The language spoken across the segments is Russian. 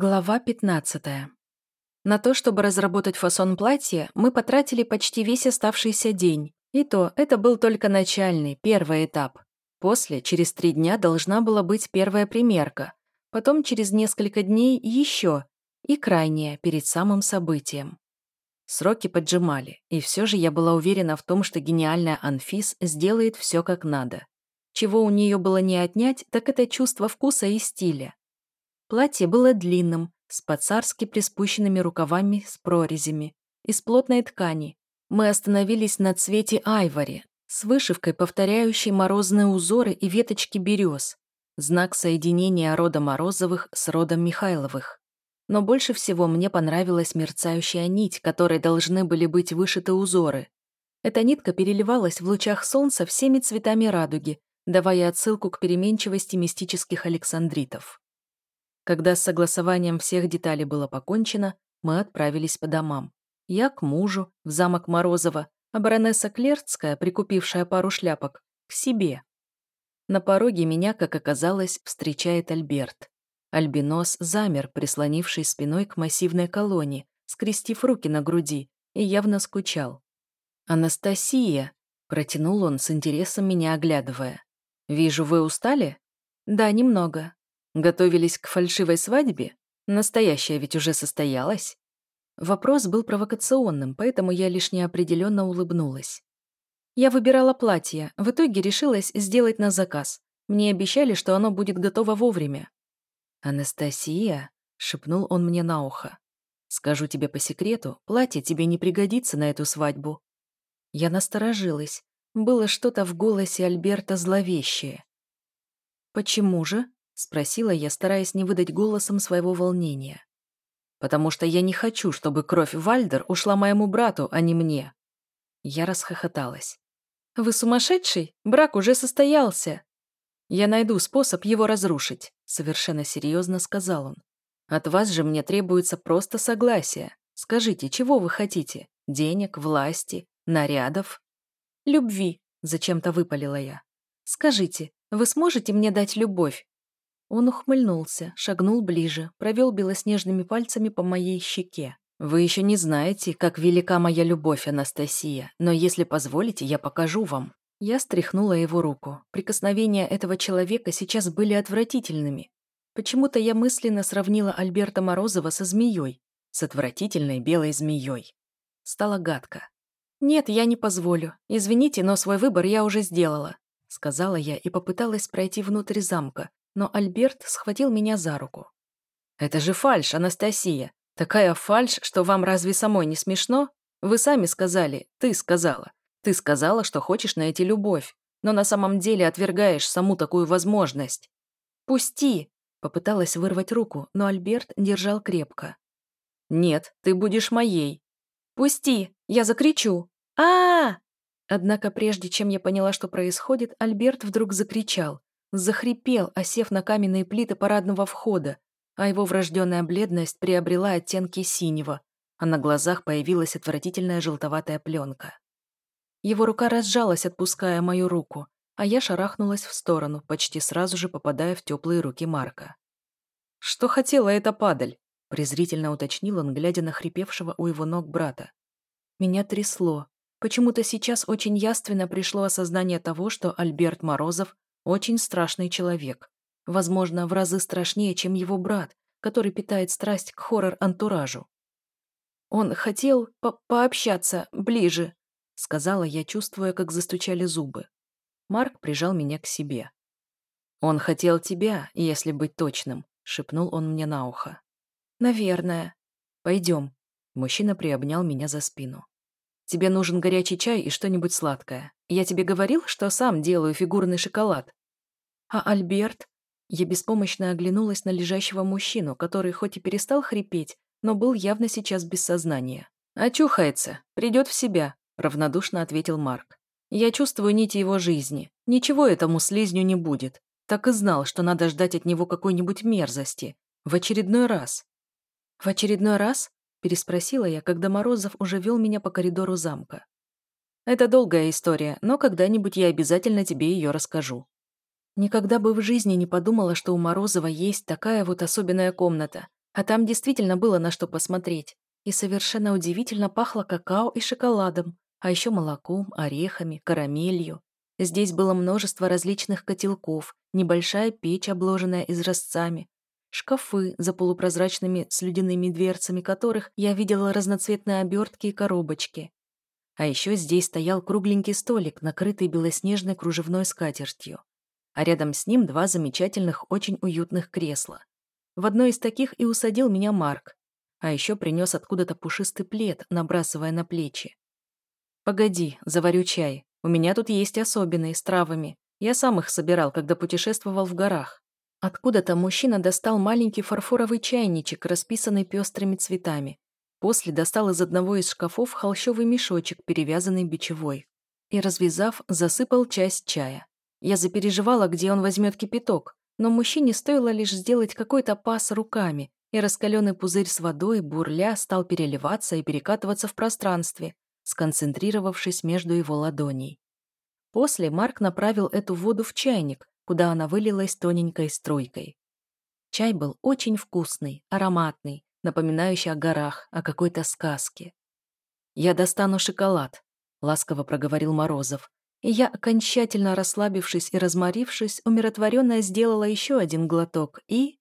Глава 15. На то, чтобы разработать фасон платья, мы потратили почти весь оставшийся день. И то, это был только начальный, первый этап. После, через три дня, должна была быть первая примерка. Потом, через несколько дней, еще. И крайняя, перед самым событием. Сроки поджимали, и все же я была уверена в том, что гениальная Анфис сделает все как надо. Чего у нее было не отнять, так это чувство вкуса и стиля. Платье было длинным, с по-царски приспущенными рукавами с прорезями, из плотной ткани. Мы остановились на цвете айвори, с вышивкой, повторяющей морозные узоры и веточки берез, знак соединения рода Морозовых с родом Михайловых. Но больше всего мне понравилась мерцающая нить, которой должны были быть вышиты узоры. Эта нитка переливалась в лучах солнца всеми цветами радуги, давая отсылку к переменчивости мистических александритов. Когда с согласованием всех деталей было покончено, мы отправились по домам. Я к мужу, в замок Морозова, а баронесса Клерцкая, прикупившая пару шляпок, к себе. На пороге меня, как оказалось, встречает Альберт. Альбинос замер, прислонивший спиной к массивной колонне, скрестив руки на груди, и явно скучал. «Анастасия!» – протянул он с интересом меня оглядывая. «Вижу, вы устали?» «Да, немного», Готовились к фальшивой свадьбе? Настоящая ведь уже состоялась. Вопрос был провокационным, поэтому я лишь неопределенно улыбнулась. Я выбирала платье, в итоге решилась сделать на заказ. Мне обещали, что оно будет готово вовремя. «Анастасия», — шепнул он мне на ухо, — «скажу тебе по секрету, платье тебе не пригодится на эту свадьбу». Я насторожилась. Было что-то в голосе Альберта зловещее. «Почему же?» Спросила я, стараясь не выдать голосом своего волнения. «Потому что я не хочу, чтобы кровь Вальдер ушла моему брату, а не мне». Я расхохоталась. «Вы сумасшедший? Брак уже состоялся!» «Я найду способ его разрушить», — совершенно серьезно сказал он. «От вас же мне требуется просто согласие. Скажите, чего вы хотите? Денег, власти, нарядов?» «Любви», — зачем-то выпалила я. «Скажите, вы сможете мне дать любовь, он ухмыльнулся, шагнул ближе, провел белоснежными пальцами по моей щеке. «Вы еще не знаете, как велика моя любовь, Анастасия, но если позволите, я покажу вам». Я стряхнула его руку. Прикосновения этого человека сейчас были отвратительными. Почему-то я мысленно сравнила Альберта Морозова со змеей, с отвратительной белой змеей. Стало гадко. «Нет, я не позволю. Извините, но свой выбор я уже сделала», — сказала я и попыталась пройти внутрь замка, но Альберт схватил меня за руку. «Это же фальшь, Анастасия! Такая фальшь, что вам разве самой не смешно? Вы сами сказали, ты сказала. Ты сказала, что хочешь найти любовь, но на самом деле отвергаешь саму такую возможность. Пусти!» Попыталась вырвать руку, но Альберт держал крепко. «Нет, ты будешь моей». «Пусти! Я закричу! -а, -а Однако прежде чем я поняла, что происходит, Альберт вдруг закричал, Захрипел, осев на каменные плиты парадного входа, а его врожденная бледность приобрела оттенки синего, а на глазах появилась отвратительная желтоватая пленка. Его рука разжалась, отпуская мою руку, а я шарахнулась в сторону, почти сразу же попадая в теплые руки Марка. «Что хотела эта падаль?» – презрительно уточнил он, глядя на хрипевшего у его ног брата. Меня трясло. Почему-то сейчас очень яственно пришло осознание того, что Альберт Морозов очень страшный человек. Возможно, в разы страшнее, чем его брат, который питает страсть к хоррор-антуражу. «Он хотел по пообщаться ближе», — сказала я, чувствуя, как застучали зубы. Марк прижал меня к себе. «Он хотел тебя, если быть точным», — шепнул он мне на ухо. «Наверное. Пойдем». Мужчина приобнял меня за спину. «Тебе нужен горячий чай и что-нибудь сладкое. Я тебе говорил, что сам делаю фигурный шоколад. А Альберт? Я беспомощно оглянулась на лежащего мужчину, который хоть и перестал хрипеть, но был явно сейчас без сознания. «Очухается, придет в себя», — равнодушно ответил Марк. «Я чувствую нити его жизни. Ничего этому слизню не будет. Так и знал, что надо ждать от него какой-нибудь мерзости. В очередной раз». «В очередной раз?» — переспросила я, когда Морозов уже вел меня по коридору замка. «Это долгая история, но когда-нибудь я обязательно тебе ее расскажу», Никогда бы в жизни не подумала, что у Морозова есть такая вот особенная комната. А там действительно было на что посмотреть. И совершенно удивительно пахло какао и шоколадом, а еще молоком, орехами, карамелью. Здесь было множество различных котелков, небольшая печь, обложенная изразцами, шкафы за полупрозрачными слюдяными дверцами которых я видела разноцветные обертки и коробочки. А еще здесь стоял кругленький столик, накрытый белоснежной кружевной скатертью. А рядом с ним два замечательных, очень уютных кресла. В одно из таких и усадил меня Марк, а еще принес откуда-то пушистый плед, набрасывая на плечи. «Погоди, заварю чай. У меня тут есть особенные, с травами. Я сам их собирал, когда путешествовал в горах». Откуда-то мужчина достал маленький фарфоровый чайничек, расписанный пестрыми цветами. После достал из одного из шкафов холщовый мешочек, перевязанный бичевой. И, развязав, засыпал часть чая. Я запереживала, где он возьмет кипяток, но мужчине стоило лишь сделать какой-то пас руками, и раскаленный пузырь с водой, бурля, стал переливаться и перекатываться в пространстве, сконцентрировавшись между его ладоней. После Марк направил эту воду в чайник, куда она вылилась тоненькой струйкой. Чай был очень вкусный, ароматный, напоминающий о горах, о какой-то сказке. «Я достану шоколад», — ласково проговорил Морозов, и я, окончательно расслабившись и разморившись, умиротворенно сделала еще один глоток и...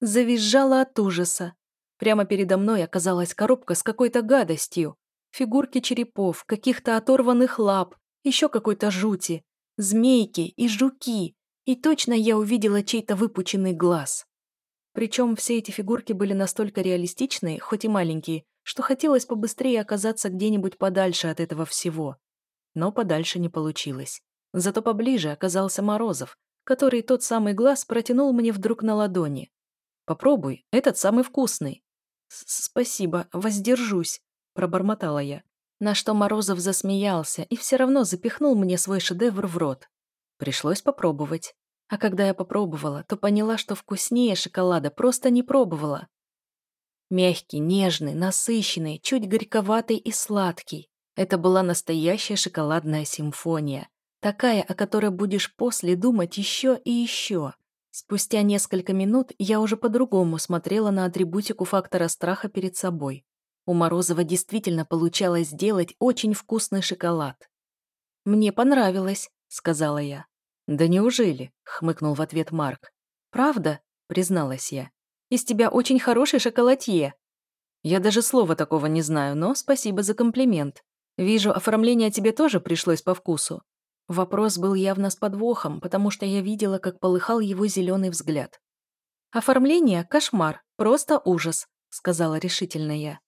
Завизжала от ужаса. Прямо передо мной оказалась коробка с какой-то гадостью. Фигурки черепов, каких-то оторванных лап, еще какой-то жути, змейки и жуки. И точно я увидела чей-то выпученный глаз. Причем все эти фигурки были настолько реалистичные, хоть и маленькие, что хотелось побыстрее оказаться где-нибудь подальше от этого всего. Но подальше не получилось. Зато поближе оказался Морозов, который тот самый глаз протянул мне вдруг на ладони. Попробуй, этот самый вкусный». «Спасибо, воздержусь», — пробормотала я. На что Морозов засмеялся и все равно запихнул мне свой шедевр в рот. Пришлось попробовать. А когда я попробовала, то поняла, что вкуснее шоколада просто не пробовала. Мягкий, нежный, насыщенный, чуть горьковатый и сладкий. Это была настоящая шоколадная симфония. Такая, о которой будешь после думать еще и еще. Спустя несколько минут я уже по-другому смотрела на атрибутику фактора страха перед собой. У Морозова действительно получалось сделать очень вкусный шоколад. «Мне понравилось», — сказала я. «Да неужели?» — хмыкнул в ответ Марк. «Правда?» — призналась я. «Из тебя очень хороший шоколадье». «Я даже слова такого не знаю, но спасибо за комплимент. Вижу, оформление тебе тоже пришлось по вкусу. Вопрос был явно с подвохом, потому что я видела, как полыхал его зеленый взгляд. «Оформление – кошмар, просто ужас», – сказала решительно я.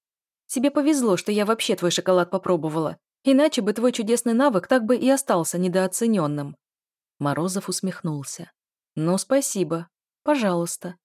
«Тебе повезло, что я вообще твой шоколад попробовала, иначе бы твой чудесный навык так бы и остался недооцененным». Морозов усмехнулся. «Ну, спасибо. Пожалуйста».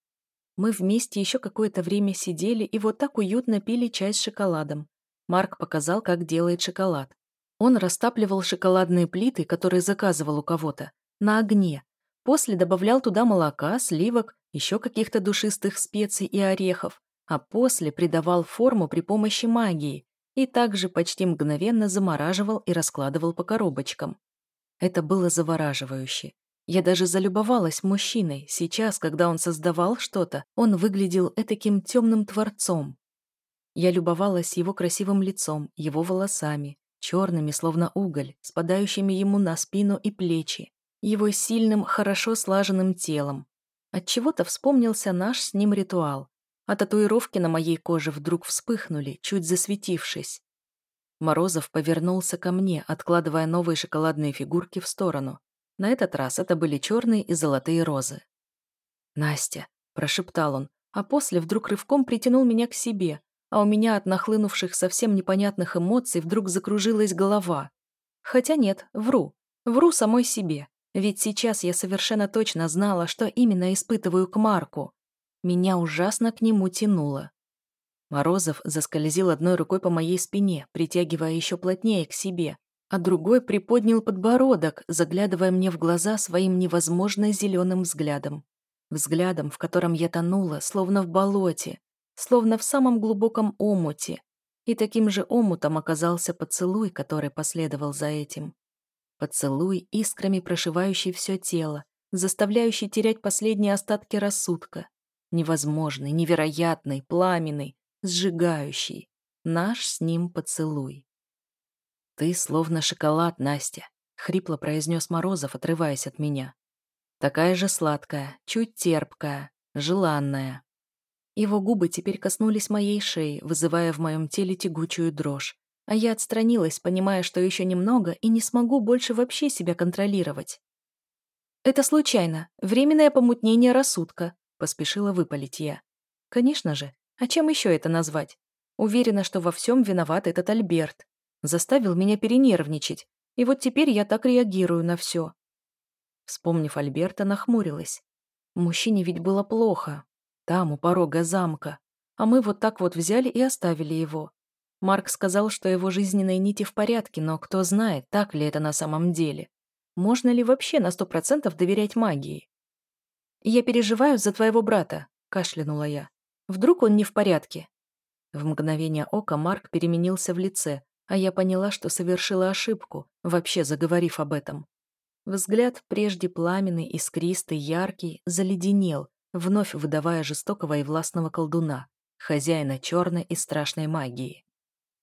Мы вместе еще какое-то время сидели и вот так уютно пили чай с шоколадом. Марк показал, как делает шоколад. Он растапливал шоколадные плиты, которые заказывал у кого-то, на огне. После добавлял туда молока, сливок, еще каких-то душистых специй и орехов, а после придавал форму при помощи магии и также почти мгновенно замораживал и раскладывал по коробочкам. Это было завораживающе. Я даже залюбовалась мужчиной. Сейчас, когда он создавал что-то, он выглядел этаким темным творцом. Я любовалась его красивым лицом, его волосами, черными, словно уголь, спадающими ему на спину и плечи, его сильным, хорошо слаженным телом. Отчего-то вспомнился наш с ним ритуал, а татуировки на моей коже вдруг вспыхнули, чуть засветившись. Морозов повернулся ко мне, откладывая новые шоколадные фигурки в сторону. На этот раз это были черные и золотые розы. «Настя», – прошептал он, а после вдруг рывком притянул меня к себе, а у меня от нахлынувших совсем непонятных эмоций вдруг закружилась голова. Хотя нет, вру. Вру самой себе. Ведь сейчас я совершенно точно знала, что именно испытываю к Марку. Меня ужасно к нему тянуло. Морозов заскользил одной рукой по моей спине, притягивая еще плотнее к себе, а другой приподнял подбородок, заглядывая мне в глаза своим невозможно зеленым взглядом. Взглядом, в котором я тонула, словно в болоте, словно в самом глубоком омуте, и таким же омутом оказался поцелуй, который последовал за этим. Поцелуй, искрами прошивающий все тело, заставляющий терять последние остатки рассудка. Невозможный, невероятный, пламенный, сжигающий. Наш с ним поцелуй. «Ты словно шоколад, Настя», — хрипло произнес Морозов, отрываясь от меня. «Такая же сладкая, чуть терпкая, желанная». Его губы теперь коснулись моей шеи, вызывая в моем теле тягучую дрожь. А я отстранилась, понимая, что еще немного и не смогу больше вообще себя контролировать. «Это случайно. Временное помутнение рассудка», — поспешила выпалить я. «Конечно же. А чем еще это назвать? Уверена, что во всем виноват этот Альберт. Заставил меня перенервничать. И вот теперь я так реагирую на все». Вспомнив Альберта, нахмурилась. Мужчине ведь было плохо, там, у порога замка. А мы вот так вот взяли и оставили его. Марк сказал, что его жизненные нити в порядке, но кто знает, так ли это на самом деле. Можно ли вообще на сто процентов доверять магии? «Я переживаю за твоего брата», — кашлянула я. «Вдруг он не в порядке?» В мгновение ока Марк переменился в лице, а я поняла, что совершила ошибку, вообще заговорив об этом. Взгляд, прежде пламенный, искристый, яркий, заледенел, вновь выдавая жестокого и властного колдуна, хозяина черной и страшной магии.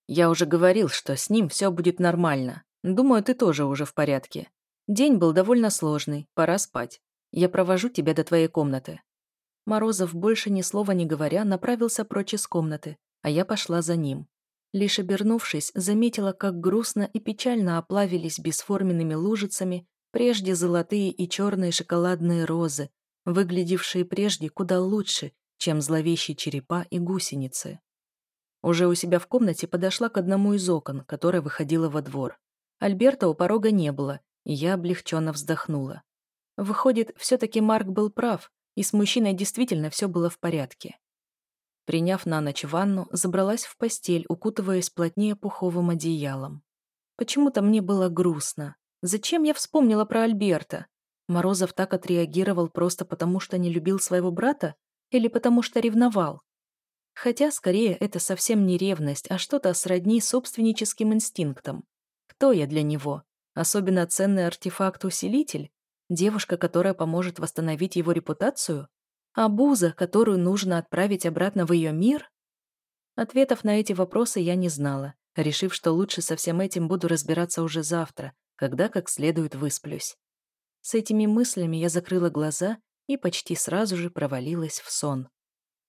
«Я уже говорил, что с ним все будет нормально. Думаю, ты тоже уже в порядке. День был довольно сложный, пора спать. Я провожу тебя до твоей комнаты». Морозов, больше ни слова не говоря, направился прочь из комнаты, а я пошла за ним. Лишь обернувшись, заметила, как грустно и печально оплавились бесформенными лужицами прежде золотые и черные шоколадные розы, выглядевшие прежде куда лучше, чем зловещие черепа и гусеницы. Уже у себя в комнате подошла к одному из окон, которое выходило во двор. Альберта у порога не было, и я облегченно вздохнула. Выходит, все-таки Марк был прав, и с мужчиной действительно все было в порядке. Приняв на ночь ванну, забралась в постель, укутываясь плотнее пуховым одеялом. Почему-то мне было грустно. Зачем я вспомнила про Альберта? Морозов так отреагировал просто потому, что не любил своего брата или потому что ревновал? Хотя, скорее, это совсем не ревность, а что-то сродни собственническим инстинктам. Кто я для него? Особенно ценный артефакт-усилитель? Девушка, которая поможет восстановить его репутацию? А Буза, которую нужно отправить обратно в ее мир? Ответов на эти вопросы я не знала, решив, что лучше со всем этим буду разбираться уже завтра, когда как следует высплюсь. С этими мыслями я закрыла глаза и почти сразу же провалилась в сон.